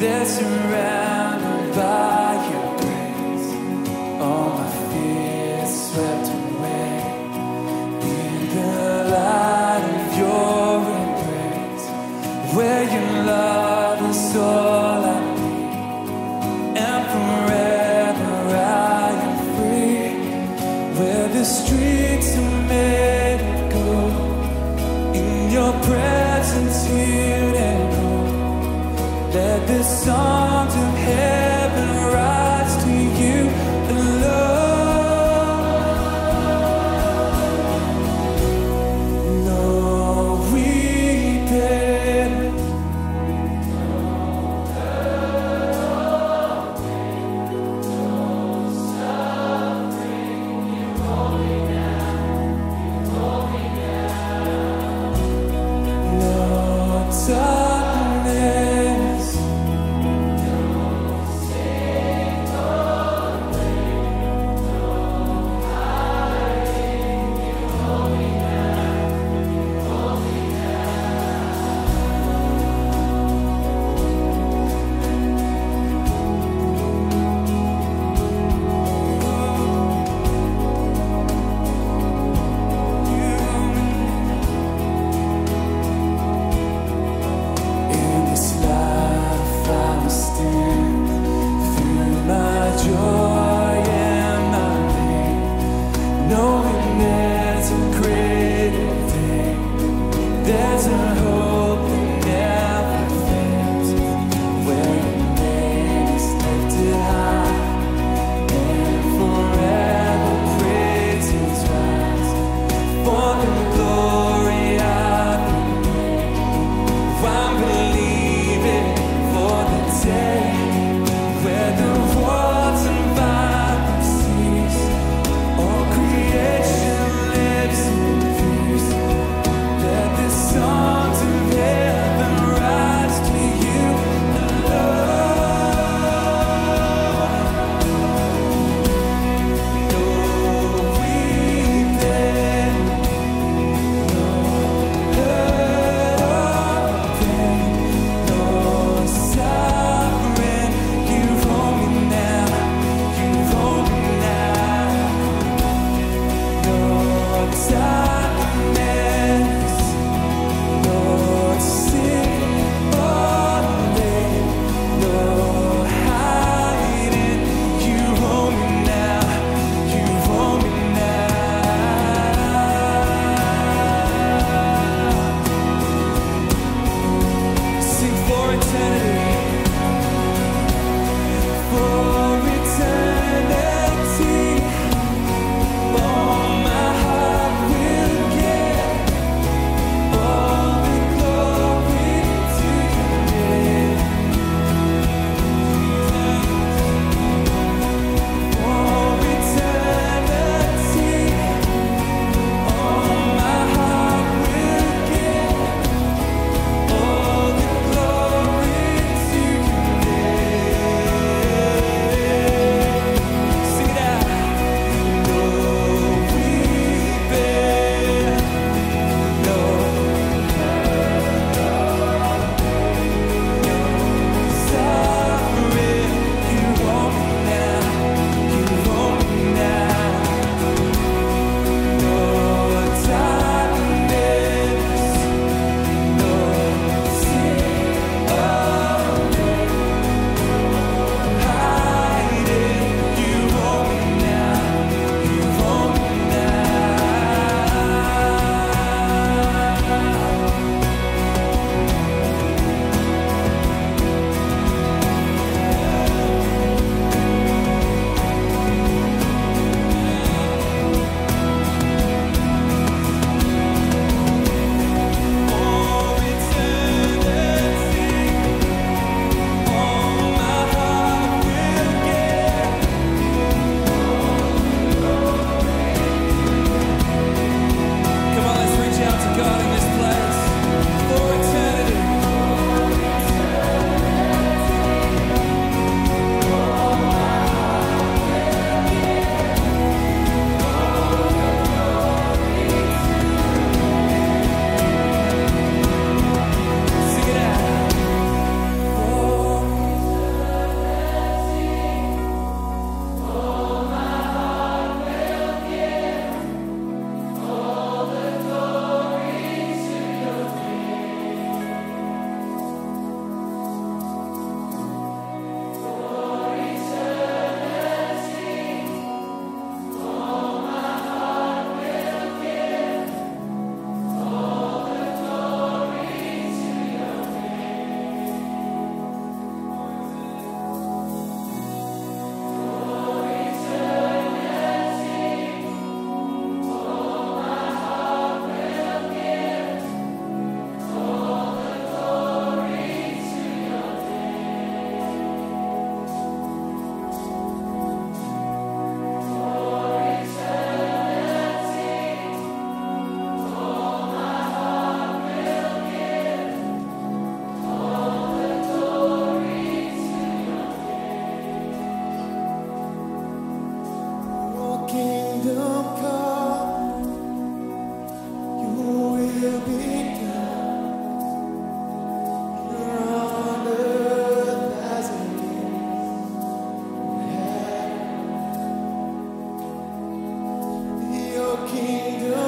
They're surrounded by your grace. All my fears swept away in the light of your embrace. Where your love is all I need, and forever I am free. Where the streets are made of gold, in your presence here and. Let the songs kingdom.